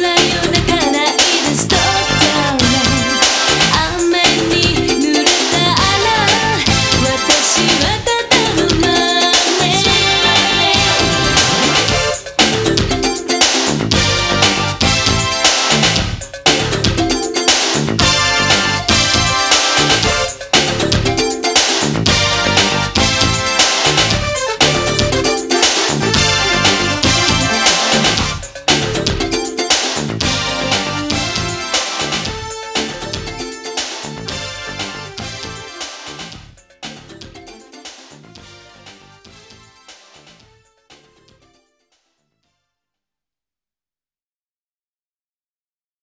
like